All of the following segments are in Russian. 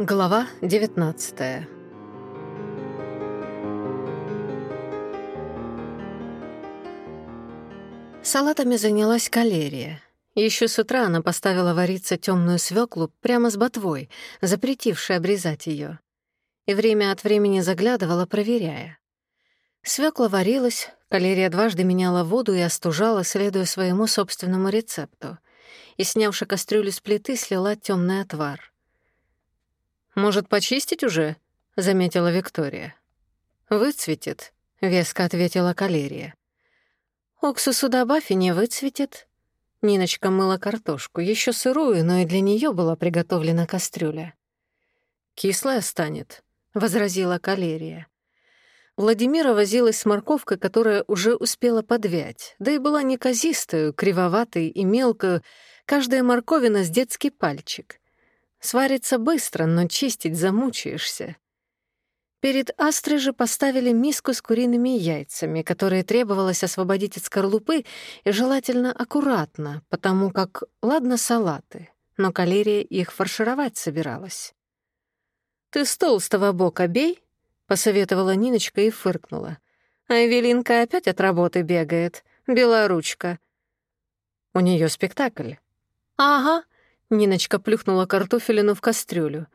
Глава 19 Салатами занялась калерия. Еще с утра она поставила вариться темную свеклу прямо с ботвой, запретившей обрезать ее, и время от времени заглядывала, проверяя. Свекла варилась, калерия дважды меняла воду и остужала, следуя своему собственному рецепту, и, снявши кастрюлю с плиты, слила темный отвар. Может, почистить уже?» — заметила Виктория. «Выцветит», — веско ответила Калерия. Оксусу добавь и не выцветит». Ниночка мыла картошку, еще сырую, но и для нее была приготовлена кастрюля. «Кислая станет», — возразила Калерия. Владимира возилась с морковкой, которая уже успела подвять, да и была неказистую, кривоватой и мелкую, каждая морковина с детский пальчик — Сварится быстро, но чистить, замучаешься. Перед же поставили миску с куриными яйцами, которые требовалось освободить от скорлупы и желательно аккуратно, потому как, ладно, салаты, но калерия их фаршировать собиралась. «Ты с толстого бока бей», — посоветовала Ниночка и фыркнула. «А Эвелинка опять от работы бегает, белая ручка. «У нее спектакль». «Ага», Ниночка плюхнула картофелину в кастрюлю.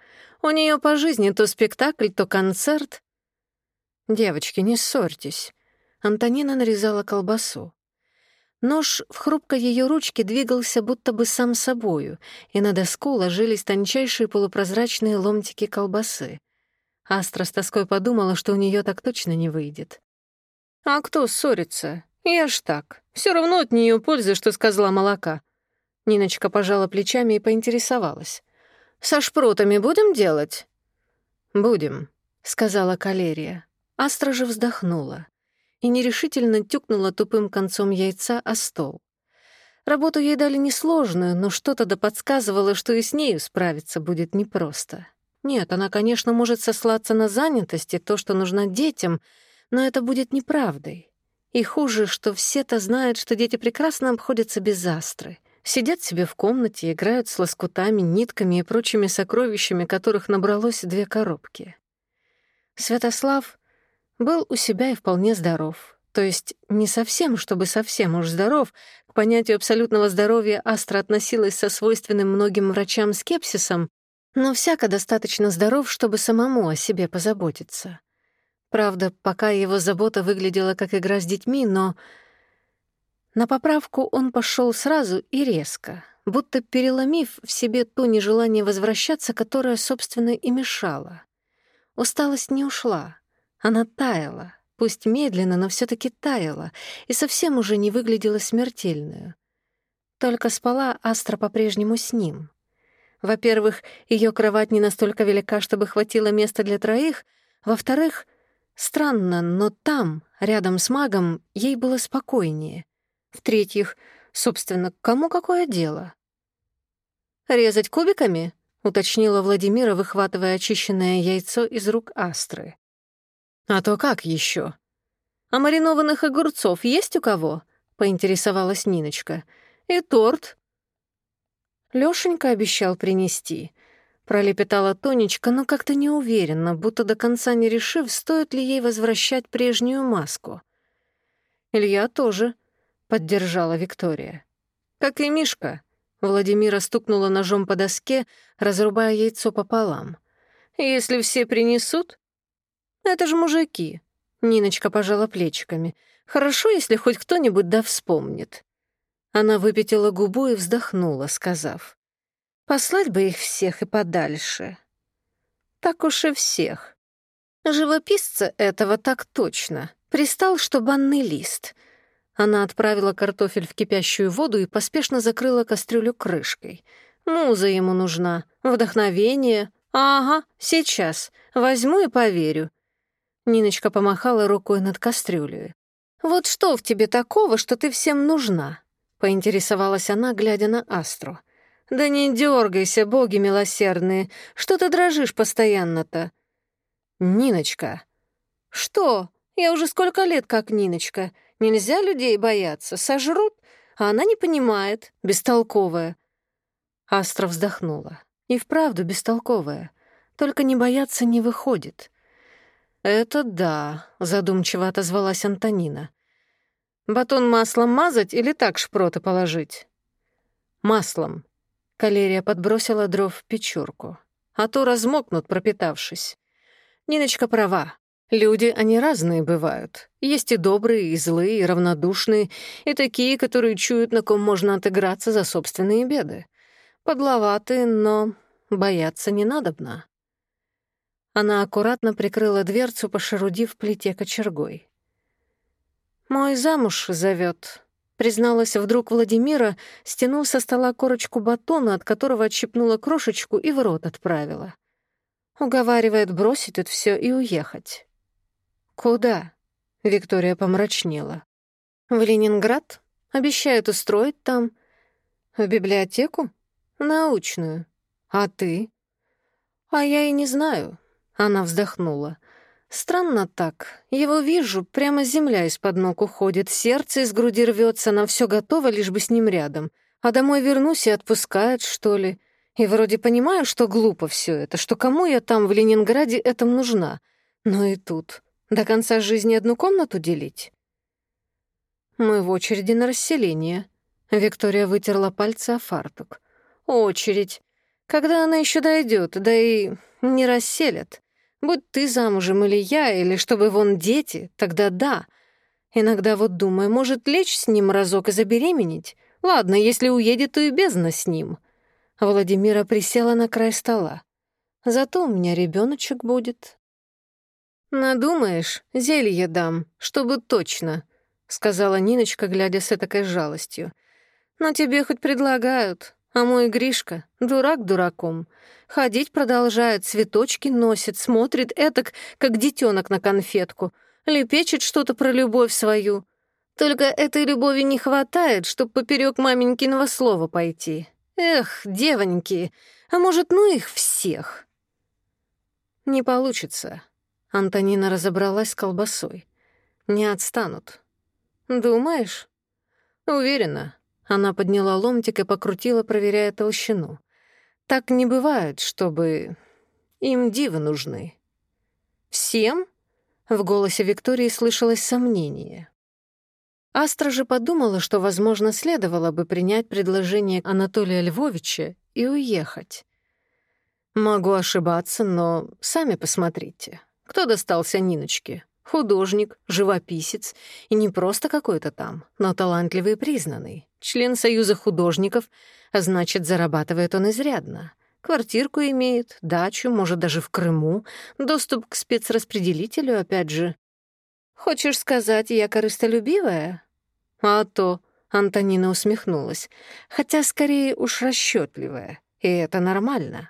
«У нее по жизни то спектакль, то концерт». «Девочки, не ссорьтесь». Антонина нарезала колбасу. Нож в хрупкой ее ручке двигался будто бы сам собою, и на доску ложились тончайшие полупрозрачные ломтики колбасы. Астра с тоской подумала, что у нее так точно не выйдет. «А кто ссорится? Я ж так. Все равно от нее пользы, что сказала молока. Ниночка пожала плечами и поинтересовалась. «Со шпротами будем делать?» «Будем», — сказала калерия. Астра же вздохнула и нерешительно тюкнула тупым концом яйца о стол. Работу ей дали несложную, но что-то да подсказывало, что и с нею справиться будет непросто. Нет, она, конечно, может сослаться на занятость и то, что нужно детям, но это будет неправдой. И хуже, что все-то знают, что дети прекрасно обходятся без астры — Сидят себе в комнате, играют с лоскутами, нитками и прочими сокровищами, которых набралось две коробки. Святослав был у себя и вполне здоров. То есть не совсем, чтобы совсем уж здоров, к понятию абсолютного здоровья Астра относилась со свойственным многим врачам скепсисом, но всяко достаточно здоров, чтобы самому о себе позаботиться. Правда, пока его забота выглядела как игра с детьми, но на На поправку он пошел сразу и резко, будто переломив в себе то нежелание возвращаться, которое, собственно, и мешало. Усталость не ушла, она таяла, пусть медленно, но все таки таяла, и совсем уже не выглядела смертельную. Только спала Астра по-прежнему с ним. Во-первых, ее кровать не настолько велика, чтобы хватило места для троих. Во-вторых, странно, но там, рядом с магом, ей было спокойнее. В-третьих, собственно, кому какое дело? «Резать кубиками?» — уточнила Владимира, выхватывая очищенное яйцо из рук Астры. «А то как еще? «А маринованных огурцов есть у кого?» — поинтересовалась Ниночка. «И торт?» Лёшенька обещал принести. Пролепетала Тонечка, но как-то неуверенно, будто до конца не решив, стоит ли ей возвращать прежнюю маску. Илья тоже — поддержала Виктория. «Как и Мишка». Владимира стукнула ножом по доске, разрубая яйцо пополам. «Если все принесут...» «Это же мужики», — Ниночка пожала плечиками. «Хорошо, если хоть кто-нибудь да вспомнит». Она выпятила губу и вздохнула, сказав. «Послать бы их всех и подальше». «Так уж и всех». «Живописца этого так точно. Пристал, что банный лист». она отправила картофель в кипящую воду и поспешно закрыла кастрюлю крышкой. Муза ему нужна, вдохновение. Ага, сейчас. Возьму и поверю. Ниночка помахала рукой над кастрюлей. «Вот что в тебе такого, что ты всем нужна?» — поинтересовалась она, глядя на Астру. «Да не дергайся, боги милосердные. Что ты дрожишь постоянно-то?» «Ниночка». «Что? Я уже сколько лет как Ниночка. Нельзя людей бояться, сожрут, а она не понимает, бестолковая. Астра вздохнула. И вправду бестолковая. Только не бояться не выходит. «Это да», — задумчиво отозвалась Антонина. «Батон маслом мазать или так шпроты положить?» «Маслом». Калерия подбросила дров в печурку. «А то размокнут, пропитавшись». Ниночка права. Люди, они разные бывают. Есть и добрые, и злые, и равнодушные, и такие, которые чуют, на ком можно отыграться за собственные беды. Подловаты, но бояться не надобно. Она аккуратно прикрыла дверцу, пошерудив плите кочергой. «Мой замуж зовет», — призналась вдруг Владимира, стянув со стола корочку батона, от которого отщипнула крошечку и в рот отправила. Уговаривает бросить тут все и уехать. «Куда?» — Виктория помрачнела. «В Ленинград? Обещают устроить там. В библиотеку? Научную. А ты?» «А я и не знаю. Она вздохнула. Странно так. Его вижу, прямо земля из-под ног уходит, сердце из груди рвется, на все готово, лишь бы с ним рядом. А домой вернусь и отпускает, что ли. И вроде понимаю, что глупо все это, что кому я там в Ленинграде этом нужна. Но и тут. До конца жизни одну комнату делить? Мы в очереди на расселение. Виктория вытерла пальцы о фартук. Очередь. Когда она еще дойдет, да и не расселят. Будь ты замужем или я, или чтобы вон дети, тогда да. Иногда вот думаю, может лечь с ним разок и забеременеть? Ладно, если уедет, то и «Надумаешь, зелье дам, чтобы точно», — сказала Ниночка, глядя с этакой жалостью. «Но тебе хоть предлагают, а мой Гришка — дурак дураком. Ходить продолжает, цветочки носит, смотрит этак, как детёнок на конфетку, лепечет что-то про любовь свою. Только этой любови не хватает, чтоб поперек маменькиного слова пойти. Эх, девоньки, а может, ну их всех?» «Не получится», Антонина разобралась с колбасой. «Не отстанут». «Думаешь?» «Уверена». Она подняла ломтик и покрутила, проверяя толщину. «Так не бывает, чтобы... Им дивы нужны». «Всем?» В голосе Виктории слышалось сомнение. Астра же подумала, что, возможно, следовало бы принять предложение Анатолия Львовича и уехать. «Могу ошибаться, но сами посмотрите», кто достался Ниночке? Художник, живописец, и не просто какой-то там, но талантливый и признанный. Член Союза художников, а значит, зарабатывает он изрядно. Квартирку имеет, дачу, может, даже в Крыму, доступ к спецраспределителю, опять же. «Хочешь сказать, я корыстолюбивая?» «А то», — Антонина усмехнулась, «хотя скорее уж расчётливая, и это нормально.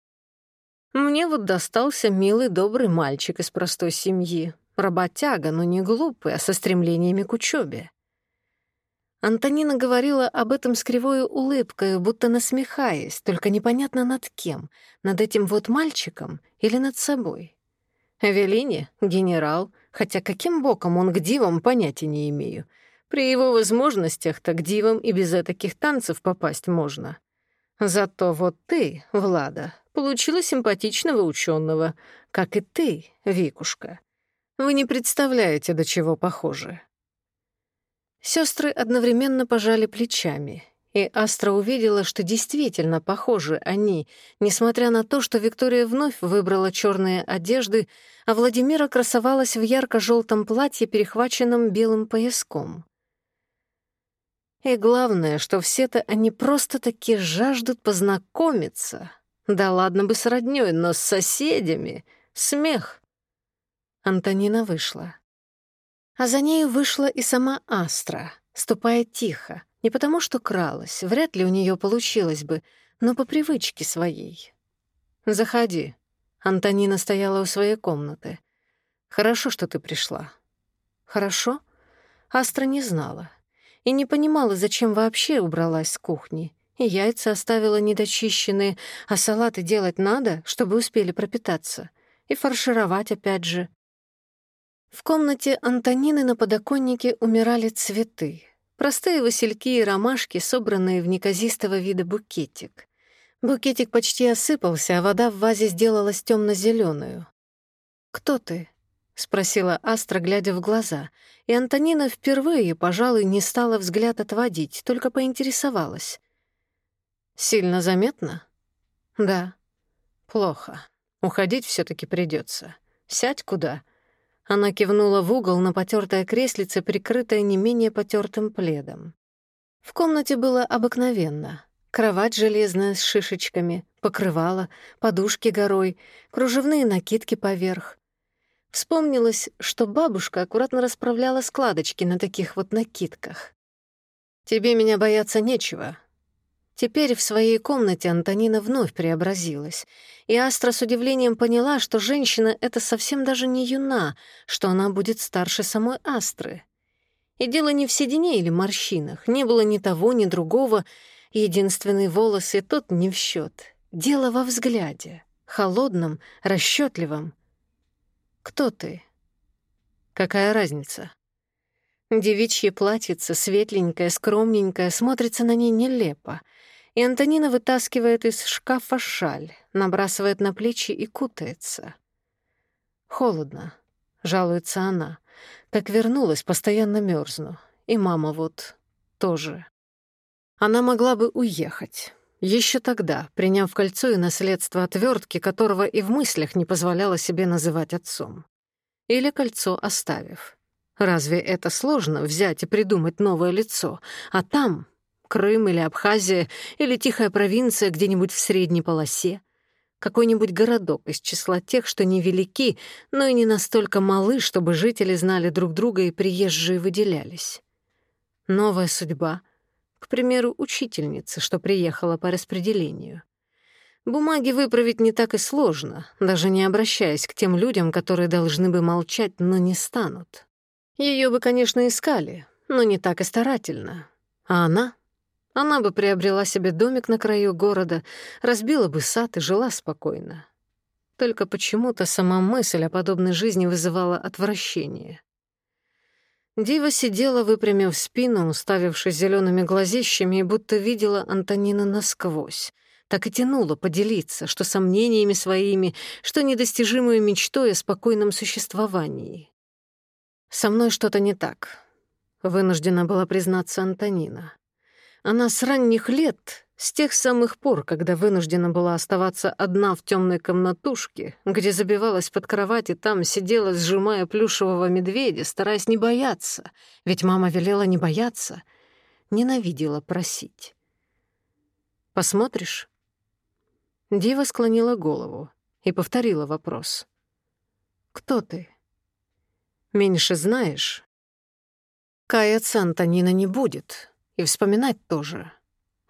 Мне вот достался милый добрый мальчик из простой семьи, работяга, но не глупый, а со стремлениями к учебе. Антонина говорила об этом с кривой улыбкой, будто насмехаясь, только непонятно над кем, над этим вот мальчиком или над собой. Велине, генерал, хотя каким боком он к дивам, понятия не имею. При его возможностях-то к дивам и без таких танцев попасть можно. Зато вот ты, Влада, получила симпатичного ученого, как и ты, Викушка. Вы не представляете, до чего похожи». Сестры одновременно пожали плечами, и Астра увидела, что действительно похожи они, несмотря на то, что Виктория вновь выбрала черные одежды, а Владимира красовалась в ярко-желтом платье, перехваченном белым пояском. И главное, что все-то они просто-таки жаждут познакомиться, да ладно бы с роднёй, но с соседями. Смех. Антонина вышла. А за нею вышла и сама Астра, ступая тихо. Не потому что кралась, вряд ли у неё получилось бы, но по привычке своей. «Заходи». Антонина стояла у своей комнаты. «Хорошо, что ты пришла». «Хорошо?» Астра не знала и не понимала, зачем вообще убралась с кухни. И яйца оставила недочищенные, а салаты делать надо, чтобы успели пропитаться. И фаршировать опять же. В комнате Антонины на подоконнике умирали цветы. Простые васильки и ромашки, собранные в неказистого вида букетик. Букетик почти осыпался, а вода в вазе сделалась темно зеленую «Кто ты?» — спросила Астра, глядя в глаза. И Антонина впервые, пожалуй, не стала Сильно заметно? Да. Плохо. Уходить все таки придется. Сядь куда? Она кивнула в угол на потертое креслице, прикрытое не менее потертым пледом. В комнате было обыкновенно. Кровать железная с шишечками, покрывало, подушки горой, кружевные накидки поверх. Вспомнилось, что бабушка аккуратно расправляла складочки на таких вот накидках. «Тебе меня бояться нечего. Теперь в своей комнате Антонина вновь преобразилась, и Астра с удивлением поняла, что женщина это совсем даже не юна, что она будет старше самой Астры. И дело не в седине или морщинах, не было ни того, ни другого, единственный волос и тот не в счет. Дело во взгляде, холодном, расчетливом. «Кто ты?» «Какая разница?» Девичье платьице, светленькое, скромненькое, смотрится на ней нелепо. И Антонина вытаскивает из шкафа шаль, набрасывает на плечи и кутается. «Холодно», — жалуется она. «Как вернулась, постоянно мерзну. И мама вот тоже». Она могла бы уехать. Еще тогда, приняв кольцо и наследство отвертки, которого и в мыслях не позволяла себе называть отцом. Или кольцо оставив. Разве это сложно взять и придумать новое лицо? А там Крым или Абхазия, или тихая провинция где-нибудь в средней полосе. Какой-нибудь городок из числа тех, что невелики, но и не настолько малы, чтобы жители знали друг друга и приезжие выделялись. Новая судьба. К примеру, учительница, что приехала по распределению. Бумаги выправить не так и сложно, даже не обращаясь к тем людям, которые должны бы молчать, но не станут. Ее бы, конечно, искали, но не так и старательно. А она она бы приобрела себе домик на краю города, разбила бы сад и жила спокойно. Только почему-то сама мысль о подобной жизни вызывала отвращение. Дива сидела, выпрямив спину, уставившись зелеными глазищами, и будто видела Антонина насквозь. Так и тянуло поделиться, что сомнениями своими, что недостижимую мечтой о спокойном существовании. «Со мной что-то не так», — вынуждена была признаться Антонина. Она с ранних лет с тех самых пор, когда вынуждена была оставаться одна в темной комнатушке, где забивалась под кровать и там сидела, сжимая плюшевого медведя, стараясь не бояться, ведь мама велела не бояться, ненавидела просить. «Посмотришь?» Дива склонила голову и повторила вопрос. «Кто ты?» «Меньше знаешь?» Каяться Антонина не будет, и вспоминать тоже.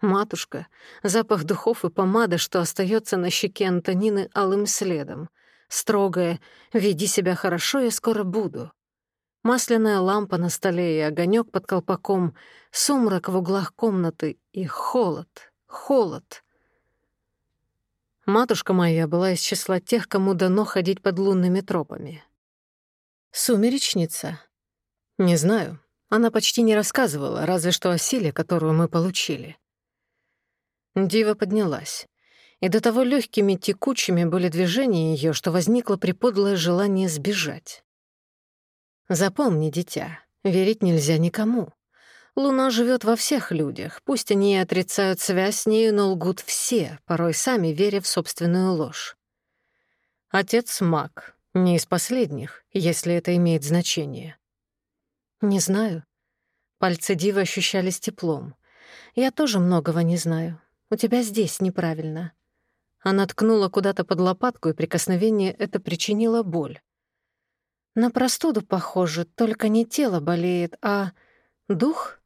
Матушка, запах духов и помада, что остается на щеке Антонины алым следом. Строгая «Веди себя хорошо, я скоро буду». Масляная лампа на столе и огонек под колпаком, сумрак в углах комнаты и холод, холод. Матушка моя была из числа тех, кому дано ходить под лунными тропами. Сумеречница? Не знаю, она почти не рассказывала, разве что о силе, которую мы получили. Дива поднялась. И до того легкими текучими были движения ее, что возникло приподлое желание сбежать. «Запомни, дитя, верить нельзя никому. Луна живет во всех людях, пусть они и отрицают связь с нею, но лгут все, порой сами веря в собственную ложь. Отец — маг, не из последних, если это имеет значение. Не знаю. Пальцы Дивы ощущались теплом. Я тоже многого не знаю. У тебя здесь неправильно. Она ткнула куда-то под лопатку, и прикосновение это причинило боль. На простуду похоже, только не тело болеет, а дух?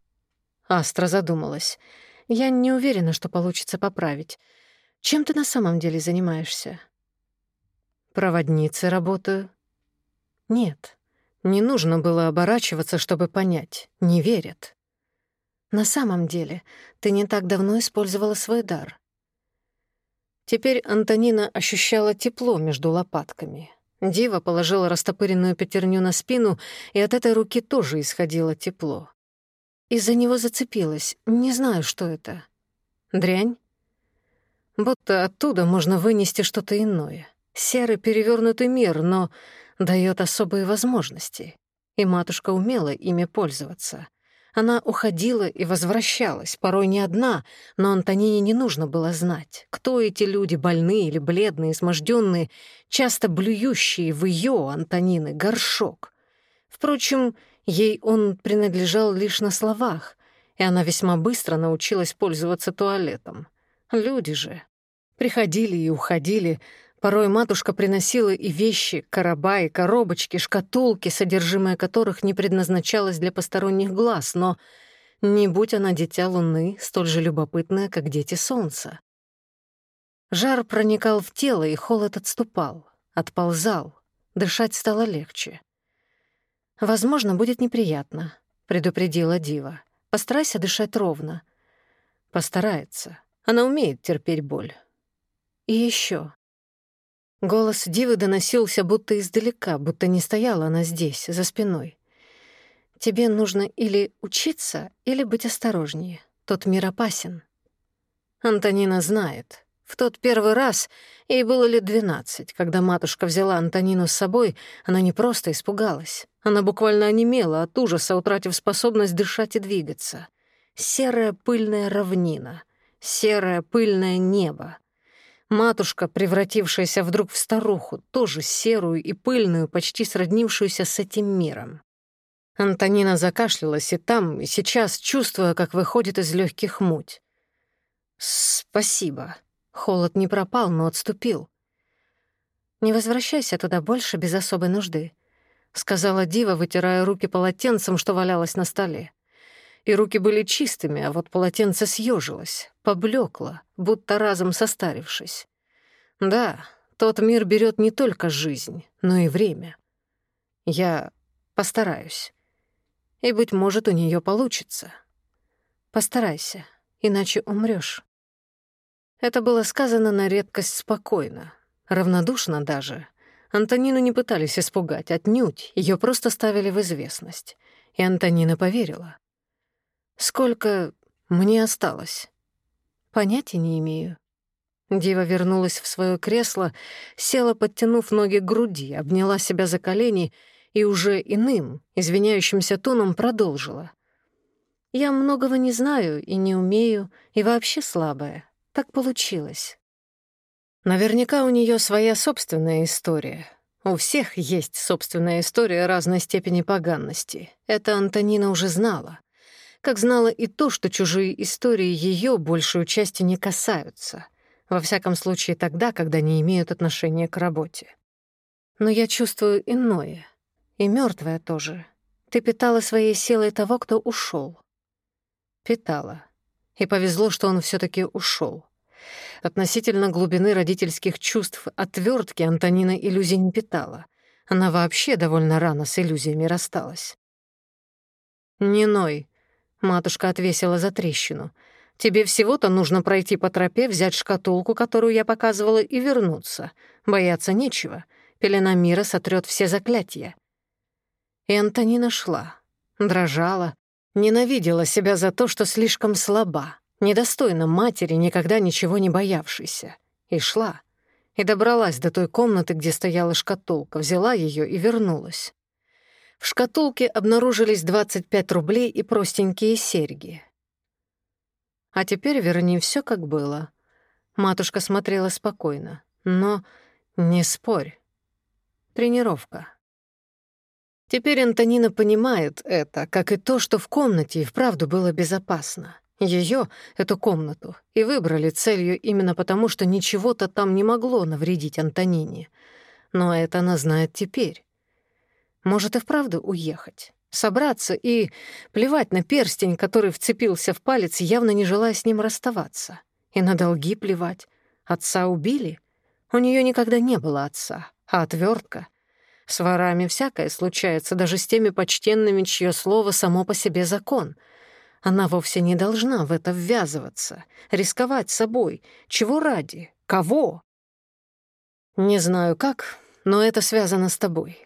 Астра задумалась. Я не уверена, что получится поправить. Чем ты на самом деле занимаешься? Проводницы работаю. Нет, не нужно было оборачиваться, чтобы понять. Не верят. На самом деле, ты не так давно использовала свой дар. Теперь Антонина ощущала тепло между лопатками. Дива положила растопыренную пятерню на спину, и от этой руки тоже исходило тепло. Из-за него зацепилась, не знаю, что это. Дрянь? Будто оттуда можно вынести что-то иное. Серый перевернутый мир, но дает особые возможности. И матушка умела ими пользоваться. Она уходила и возвращалась, порой не одна, но Антонине не нужно было знать, кто эти люди, больные или бледные, изможденные, часто блюющие в ее, Антонины, горшок. Впрочем, ей он принадлежал лишь на словах, и она весьма быстро научилась пользоваться туалетом. Люди же приходили и уходили, Порой матушка приносила и вещи, короба и коробочки, шкатулки, содержимое которых не предназначалось для посторонних глаз, но не будь она дитя луны, столь же любопытная, как дети солнца. Жар проникал в тело, и холод отступал, отползал, дышать стало легче. «Возможно, будет неприятно», — предупредила Дива. «Постарайся дышать ровно». «Постарается. Она умеет терпеть боль». «И еще. Голос Дивы доносился будто издалека, будто не стояла она здесь, за спиной. «Тебе нужно или учиться, или быть осторожнее. Тот мир опасен». Антонина знает. В тот первый раз ей было лет двенадцать. Когда матушка взяла Антонину с собой, она не просто испугалась. Она буквально онемела от ужаса, утратив способность дышать и двигаться. Серая пыльная равнина, серое пыльное небо, Матушка, превратившаяся вдруг в старуху, тоже серую и пыльную, почти сроднившуюся с этим миром. Антонина закашлялась и там, и сейчас, чувствуя, как выходит из легких муть. «Спасибо». Холод не пропал, но отступил. «Не возвращайся туда больше без особой нужды», — сказала Дива, вытирая руки полотенцем, что валялось на столе. И руки были чистыми, а вот полотенце съежилось поблекла, будто разом состарившись. Да, тот мир берет не только жизнь, но и время. Я постараюсь. И, быть может, у нее получится. Постарайся, иначе умрешь. Это было сказано на редкость спокойно, равнодушно даже. Антонину не пытались испугать, отнюдь, ее просто ставили в известность. И Антонина поверила. «Сколько мне осталось?» понятия не имею». Дива вернулась в свое кресло, села, подтянув ноги к груди, обняла себя за колени и уже иным, извиняющимся тоном продолжила. «Я многого не знаю и не умею, и вообще слабая. Так получилось». Наверняка у нее своя собственная история. У всех есть собственная история разной степени поганности. Это Антонина уже знала как знала и то, что чужие истории ее большую частью не касаются, во всяком случае тогда, когда не имеют отношения к работе. Но я чувствую иное, и мертвое тоже. Ты питала своей силой того, кто ушел. Питала. И повезло, что он все таки ушел. Относительно глубины родительских чувств отвертки Антонина иллюзий не питала. Она вообще довольно рано с иллюзиями рассталась. «Не ной», Матушка отвесила за трещину. «Тебе всего-то нужно пройти по тропе, взять шкатулку, которую я показывала, и вернуться. Бояться нечего. Пелена мира сотрет все заклятия». Энтони нашла, дрожала, ненавидела себя за то, что слишком слаба, недостойна матери, никогда ничего не боявшейся. И шла. И добралась до той комнаты, где стояла шкатулка, взяла ее и вернулась. В шкатулке обнаружились 25 рублей и простенькие серьги. А теперь верни все как было. Матушка смотрела спокойно. Но не спорь. Тренировка. Теперь Антонина понимает это, как и то, что в комнате и вправду было безопасно. Ее, эту комнату, и выбрали целью именно потому, что ничего-то там не могло навредить Антонине. Но это она знает теперь. Может, и вправду уехать? Собраться и... Плевать на перстень, который вцепился в палец, явно не желая с ним расставаться. И на долги плевать. Отца убили? У нее никогда не было отца, а отвертка. С ворами всякое случается, даже с теми почтенными, чье слово само по себе закон. Она вовсе не должна в это ввязываться, рисковать собой. Чего ради? Кого? Не знаю как, но это связано с тобой.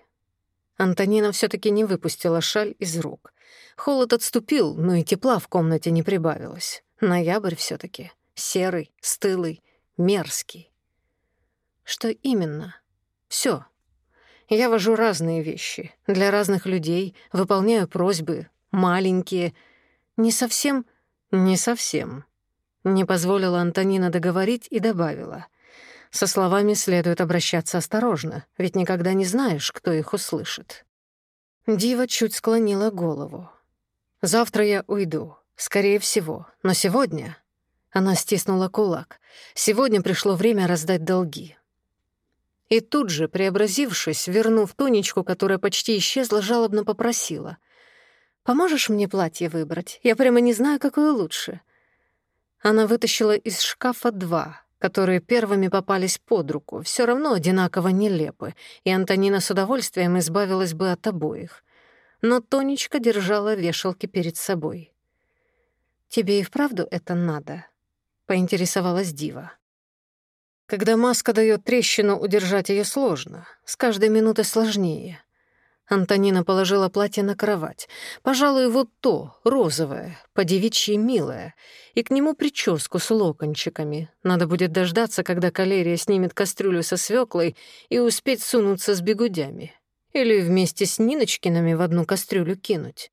Антонина всё-таки не выпустила шаль из рук. Холод отступил, но и тепла в комнате не прибавилось. Ноябрь всё-таки. Серый, стылый, мерзкий. Что именно? Всё. Я вожу разные вещи. Для разных людей выполняю просьбы. Маленькие. Не совсем... Не совсем. Не позволила Антонина договорить и добавила — Со словами следует обращаться осторожно, ведь никогда не знаешь, кто их услышит. Дива чуть склонила голову. «Завтра я уйду, скорее всего, но сегодня...» Она стиснула кулак. «Сегодня пришло время раздать долги. И тут же, преобразившись, вернув тонечку, которая почти исчезла, жалобно попросила. «Поможешь мне платье выбрать? Я прямо не знаю, какое лучше». Она вытащила из шкафа два, которые первыми попались под руку, все равно одинаково нелепы, и Антонина с удовольствием избавилась бы от обоих. Но Тонечка держала вешалки перед собой. «Тебе и вправду это надо?» — поинтересовалась Дива. Когда маска дает трещину, удержать ее сложно. С каждой минутой сложнее. Антонина положила платье на кровать. Пожалуй, вот то, розовое, подевичье милое. И к нему прическу с локончиками. Надо будет дождаться, когда калерия снимет кастрюлю со свеклой и успеть сунуться с бегудями. Или вместе с Ниночкиными в одну кастрюлю кинуть.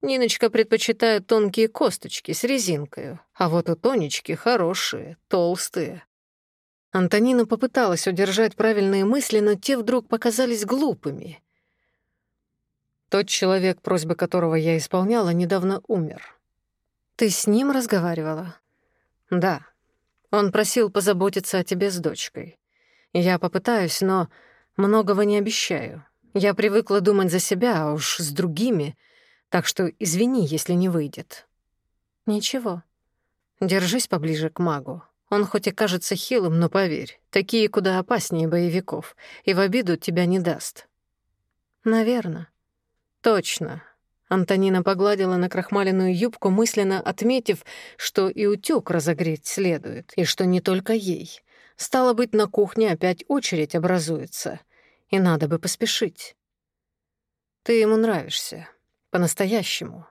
Ниночка предпочитает тонкие косточки с резинкой, а вот у Тонечки хорошие, толстые. Антонина попыталась удержать правильные мысли, но те вдруг показались глупыми. Тот человек, просьбы которого я исполняла, недавно умер. Ты с ним разговаривала? Да. Он просил позаботиться о тебе с дочкой. Я попытаюсь, но многого не обещаю. Я привыкла думать за себя, а уж с другими, так что извини, если не выйдет. Ничего. Держись поближе к магу. Он хоть и кажется хилым, но поверь, такие куда опаснее боевиков, и в обиду тебя не даст. Наверно. Точно. Антонина погладила на крахмаленную юбку, мысленно отметив, что и утюг разогреть следует, и что не только ей. Стало быть, на кухне опять очередь образуется, и надо бы поспешить. Ты ему нравишься. По-настоящему.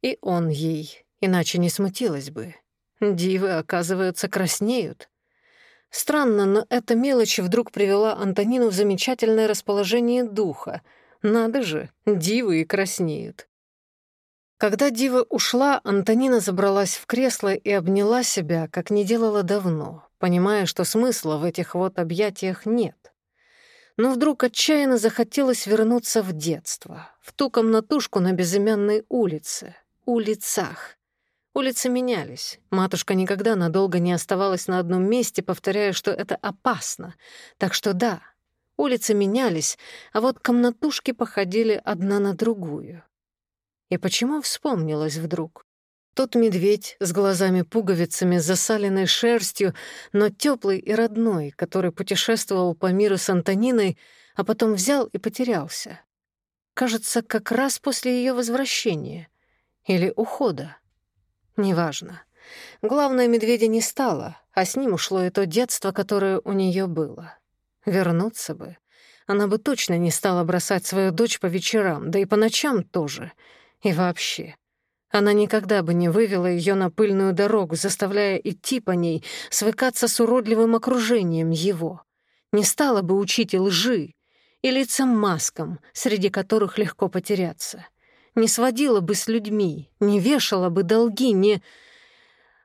И он ей, иначе не смутилась бы. Дивы, оказывается, краснеют. Странно, но эта мелочь вдруг привела Антонину в замечательное расположение духа — надо же, дивы и краснеют. Когда дива ушла, Антонина забралась в кресло и обняла себя, как не делала давно, понимая, что смысла в этих вот объятиях нет. Но вдруг отчаянно захотелось вернуться в детство, в ту комнатушку на безымянной улице, улицах. Улицы менялись. Матушка никогда надолго не оставалась на одном месте, повторяя, что это опасно. Так что да, Улицы менялись, а вот комнатушки походили одна на другую. И почему вспомнилось вдруг? Тот медведь с глазами-пуговицами, засаленной шерстью, но теплый и родной, который путешествовал по миру с Антониной, а потом взял и потерялся. Кажется, как раз после ее возвращения. Или ухода. Неважно. Главное, медведя не стало, а с ним ушло и то детство, которое у нее было. Вернуться бы. Она бы точно не стала бросать свою дочь по вечерам, да и по ночам тоже. И вообще. Она никогда бы не вывела ее на пыльную дорогу, заставляя идти по ней, свыкаться с уродливым окружением его. Не стала бы учить лжи, и лицам маскам, среди которых легко потеряться. Не сводила бы с людьми, не вешала бы долги, не...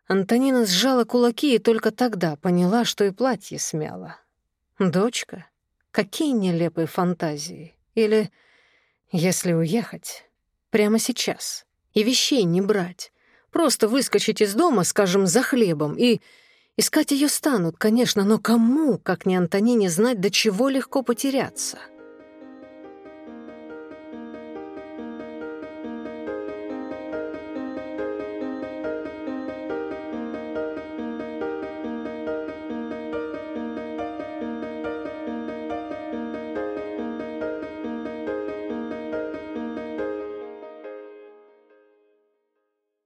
Антонина сжала кулаки и только тогда поняла, что и платье смяла. Дочка? Какие нелепые фантазии. Или если уехать прямо сейчас и вещей не брать, просто выскочить из дома, скажем, за хлебом и искать ее станут, конечно, но кому, как не Антонине, знать, до чего легко потеряться?